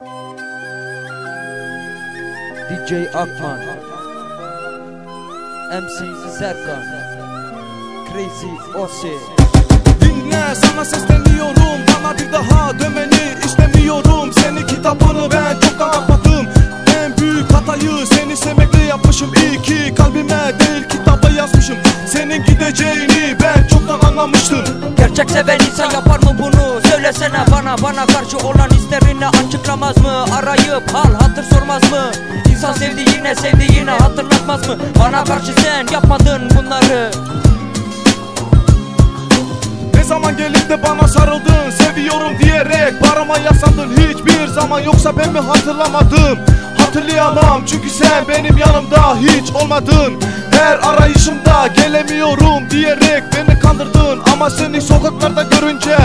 DJ Akman MC Serkan Crazy Ose. Dinle sana sesleniyorum. Bana bir daha dönmeni istemiyorum. Seni kitabını ben çoktan kapattım En büyük hatayı seni sevmekle yapmışım. İyi ki kalbime değil kitaba yazmışım. Senin gideceğini ben çoktan anlamıştım. Gerçek seven insan yapar mı bunu? Söylesene bana bana karşı olan isterini açıklamaz mı? Arayıp hal hatır sormaz mı? İnsan sevdiğine sevdiğine hatırlatmaz mı? Bana karşı sen yapmadın bunları Ne zaman gelip de bana sarıldın Seviyorum diyerek barıma yaslandın Hiçbir zaman yoksa ben mi hatırlamadım Hatırlayamam çünkü sen benim yanımda hiç olmadın Her arayışımda gelemiyorum diyerek beni kandırdın Ama seni sokaklarda görünce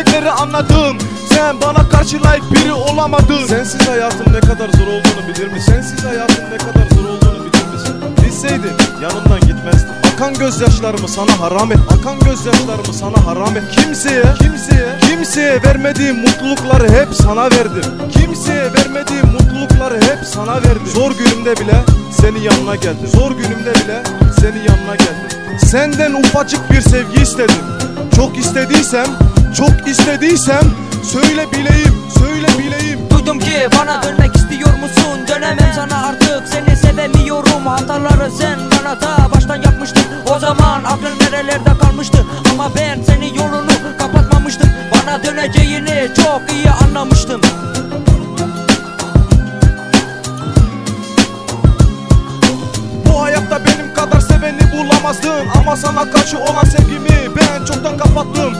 gerçekleri anladım Sen bana karşı layık biri olamadın Sensiz hayatın ne kadar zor olduğunu bilir misin? Sensiz hayatın ne kadar zor olduğunu bilir misin? Bilseydin yanımdan gitmezdin. Akan gözyaşlarımı sana haram et. Akan gözyaşlarımı sana haram et. Kimseye, kimseye, kimseye vermediğim mutlulukları hep sana verdim. Kimseye vermediğim mutlulukları hep sana verdim. Zor günümde bile senin yanına geldim. Zor günümde bile senin yanına geldim. Senden ufacık bir sevgi istedim. Çok istediysem, çok istediysem söyle bileyim, söyle bileyim. Duydum ki bana dönmek istiyor musun? Dönemem sana artık. Seni sevemiyorum. Hataları sen bana da baştan yapmıştın. O zaman aklın nerelerde kalmıştı? Ama ben senin yolunu kapatmamıştım. Bana döneceğini çok iyi anlamıştım. Hayatta benim kadar seveni bulamazdın Ama sana karşı olan sevgimi ben çoktan kapattım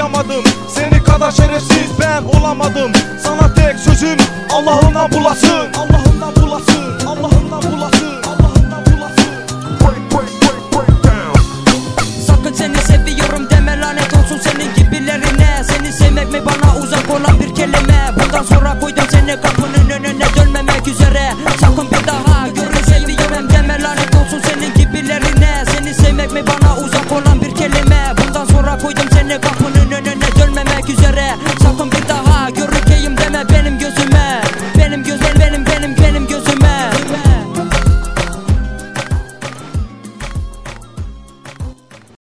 koruyamadım Seni kadar şerefsiz ben olamadım. Sana tek sözüm Allah'ından bulasın. Allah'ından bulasın. Allah'ından bulasın. Allah'ından bulasın. Break, break, break, break down. Sakın seni seviyorum deme lanet olsun senin gibilerine. Seni sevmek mi bana uzak olan bir kelime?